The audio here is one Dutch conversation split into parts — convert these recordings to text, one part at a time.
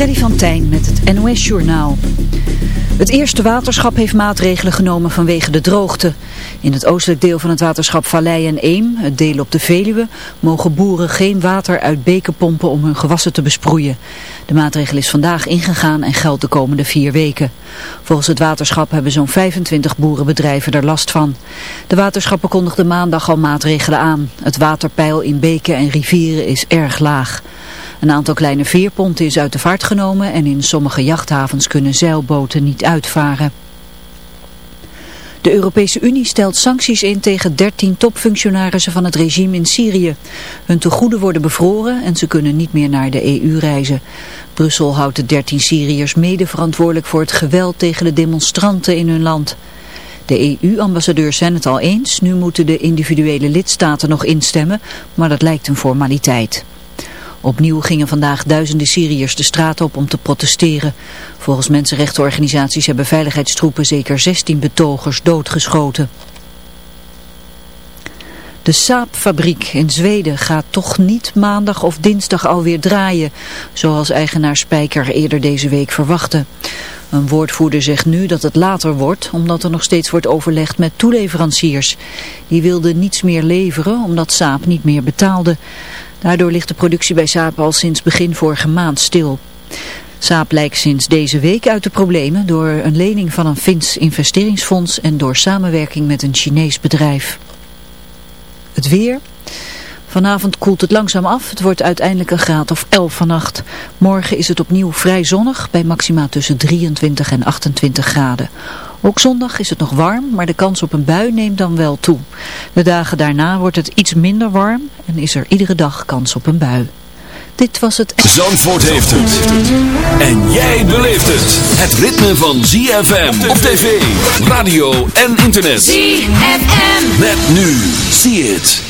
Freddy van Tijn met het NOS Journaal. Het eerste waterschap heeft maatregelen genomen vanwege de droogte. In het oostelijk deel van het waterschap Vallei en Eem, het deel op de Veluwe, mogen boeren geen water uit beken pompen om hun gewassen te besproeien. De maatregel is vandaag ingegaan en geldt de komende vier weken. Volgens het waterschap hebben zo'n 25 boerenbedrijven er last van. De waterschappen kondigden maandag al maatregelen aan. Het waterpeil in beken en rivieren is erg laag. Een aantal kleine veerponten is uit de vaart genomen en in sommige jachthavens kunnen zeilboten niet uitvaren. De Europese Unie stelt sancties in tegen 13 topfunctionarissen van het regime in Syrië. Hun tegoeden worden bevroren en ze kunnen niet meer naar de EU reizen. Brussel houdt de 13 Syriërs mede verantwoordelijk voor het geweld tegen de demonstranten in hun land. De EU-ambassadeurs zijn het al eens, nu moeten de individuele lidstaten nog instemmen, maar dat lijkt een formaliteit. Opnieuw gingen vandaag duizenden Syriërs de straat op om te protesteren. Volgens mensenrechtenorganisaties hebben veiligheidstroepen zeker 16 betogers doodgeschoten. De Saab-fabriek in Zweden gaat toch niet maandag of dinsdag alweer draaien, zoals eigenaar Spijker eerder deze week verwachtte. Een woordvoerder zegt nu dat het later wordt, omdat er nog steeds wordt overlegd met toeleveranciers. Die wilden niets meer leveren, omdat Saab niet meer betaalde. Daardoor ligt de productie bij Saab al sinds begin vorige maand stil. Saab lijkt sinds deze week uit de problemen door een lening van een Fins investeringsfonds en door samenwerking met een Chinees bedrijf. Het weer. Vanavond koelt het langzaam af. Het wordt uiteindelijk een graad of 11 vannacht. Morgen is het opnieuw vrij zonnig bij maxima tussen 23 en 28 graden. Ook zondag is het nog warm, maar de kans op een bui neemt dan wel toe. De dagen daarna wordt het iets minder warm en is er iedere dag kans op een bui. Dit was het... Zandvoort heeft het. En jij beleeft het. Het ritme van ZFM op tv, radio en internet. ZFM. Met nu. See it.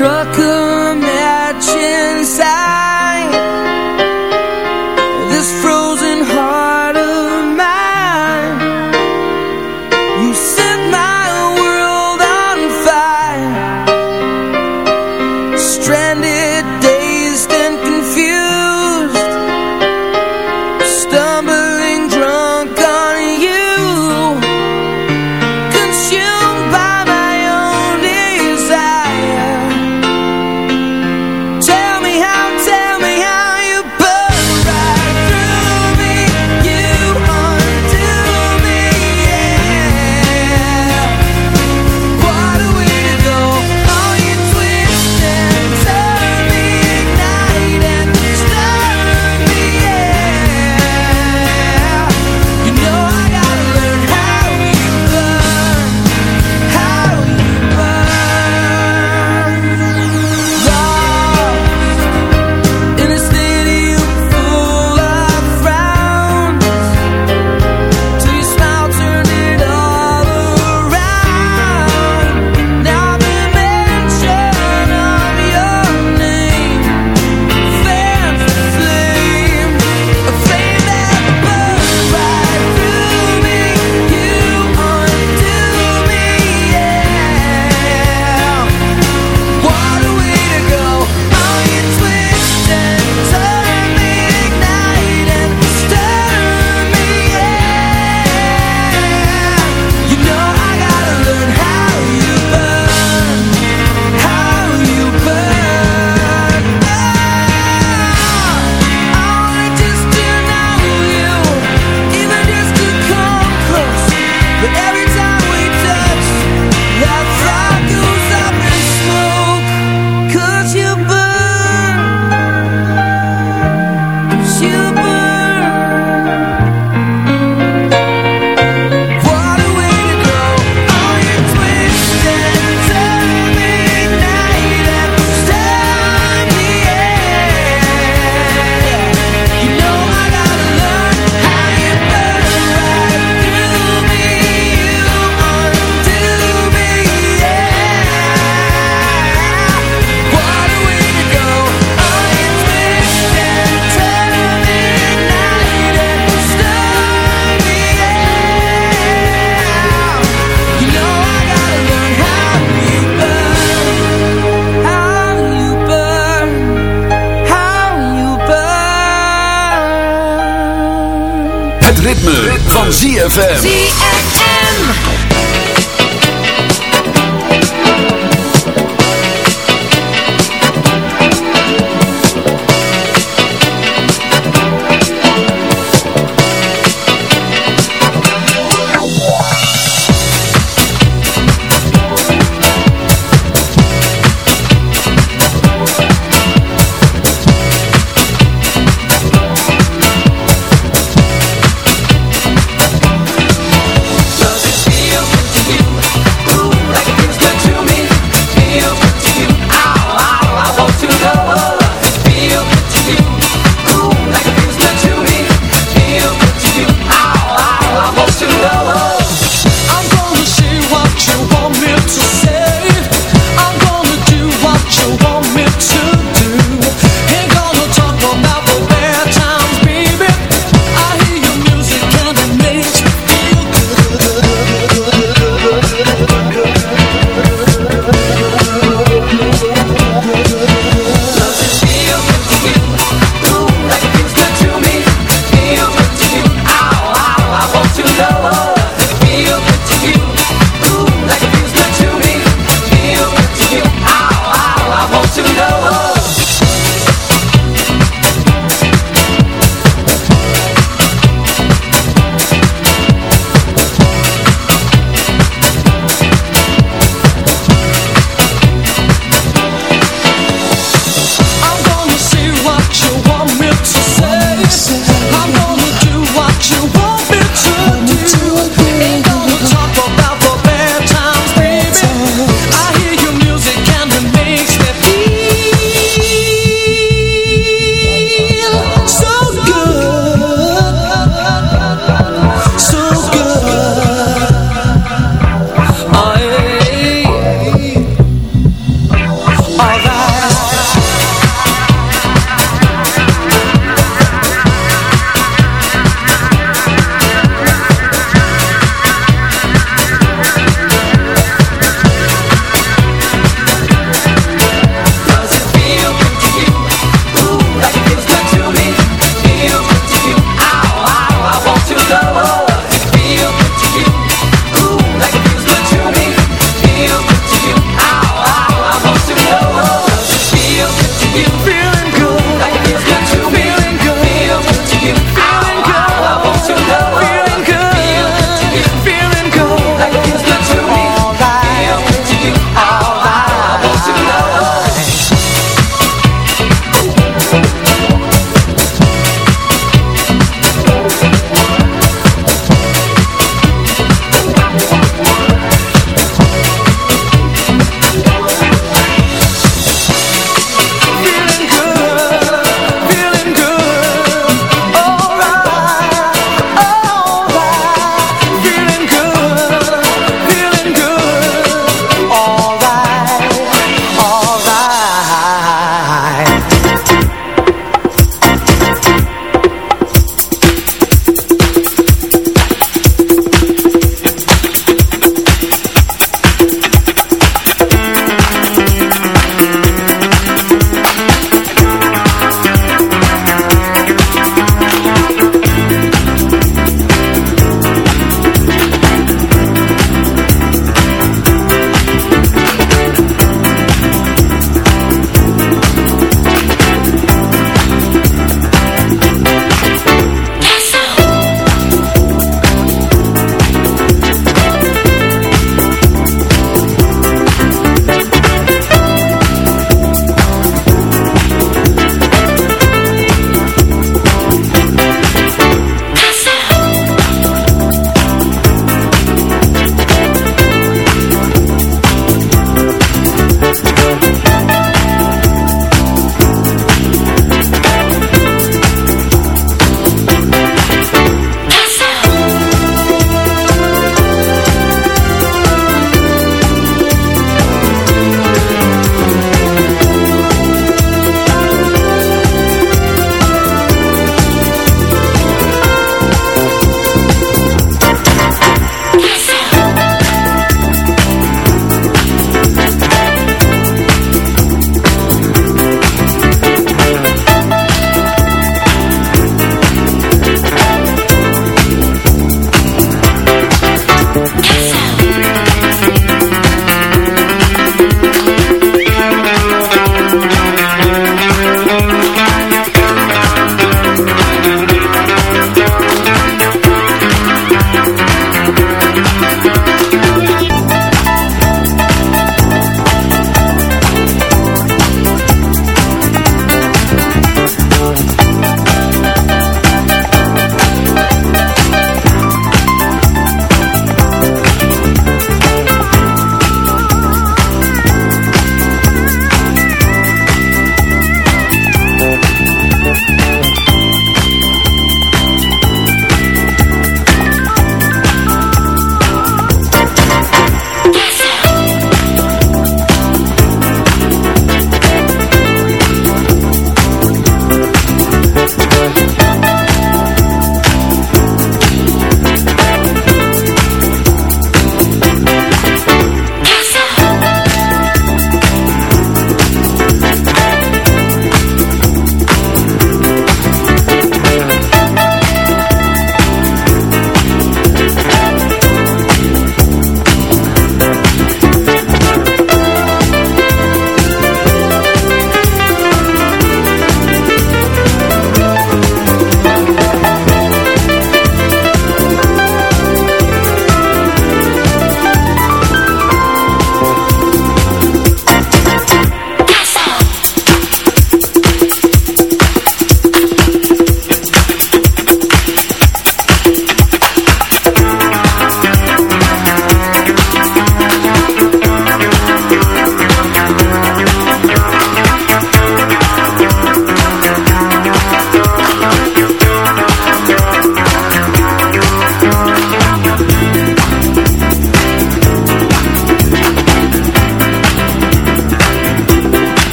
truck